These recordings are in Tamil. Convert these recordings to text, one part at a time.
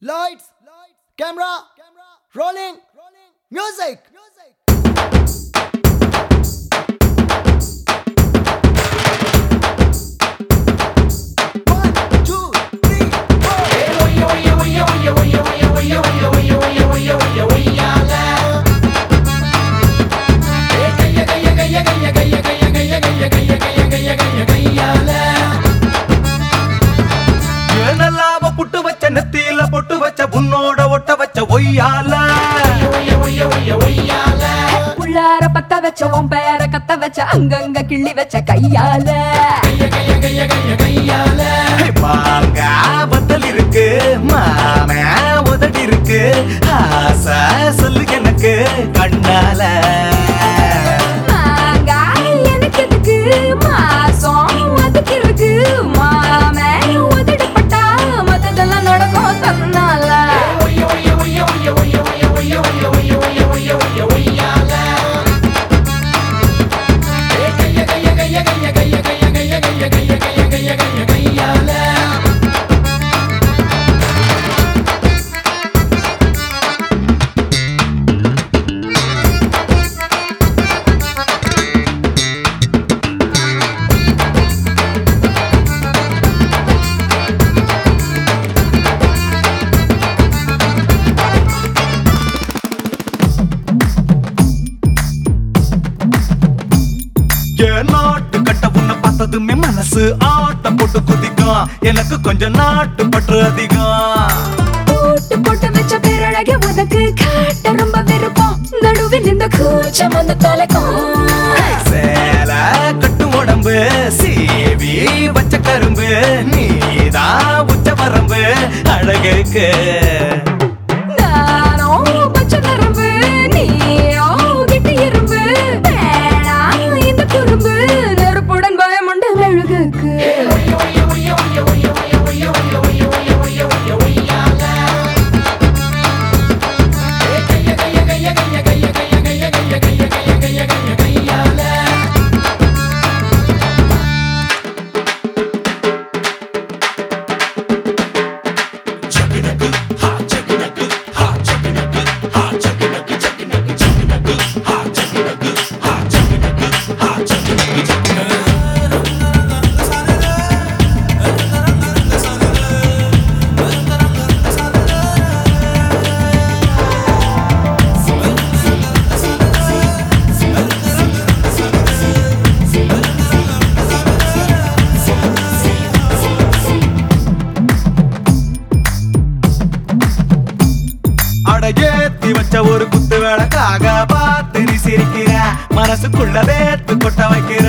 Lights, camera, rolling, music. நெத்தியில பொட்டு வச்ச உன்னோட ஒட்ட வச்ச ஒய்யால உள்ளார பத்த வச்ச உன் பேர கத்த வச்ச அங்கங்க கிள்ளி வச்ச கையால. மாங்க பத்தல் இருக்கு மாம உதடி இருக்கு ஆசை சொல்லு என் நாட்டு கட்ட உன்னை பார்த்ததுமே மனசு ஆட்டம் போட்டு குதிக்கும் எனக்கு கொஞ்சம் நாட்டு பற்று அதிகம் போட்டு போட்டு வச்ச பேரழக உனக்கு காட்ட ரொம்ப விருப்பம். நடுவில் இந்த கூச்சம் வந்து தொலைக்கும். சேல கட்டும் உடம்பு சீவி வச்ச கரும்பு நீதான் உச்ச வரம்பு அழகுக்கு மனசுக்குள்ள வேத்து கொட்ட வைக்கிற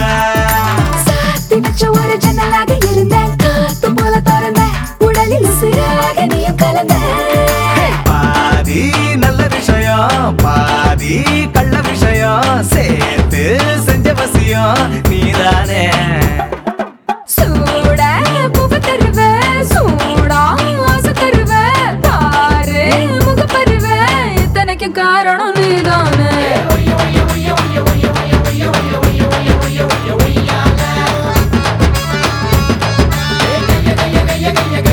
சாத்தி வச்ச ஒரு ஜன்னலாக இருந்தேன். காத்து போல திறந்தேன். உடலில் உசிராக நீயும் கலந்த பாதி நல்ல விஷயம் பாதி கள்ள விஷயம். சேர்த்து செஞ்ச வசியம் நீதானே. yeah, yeah, yeah.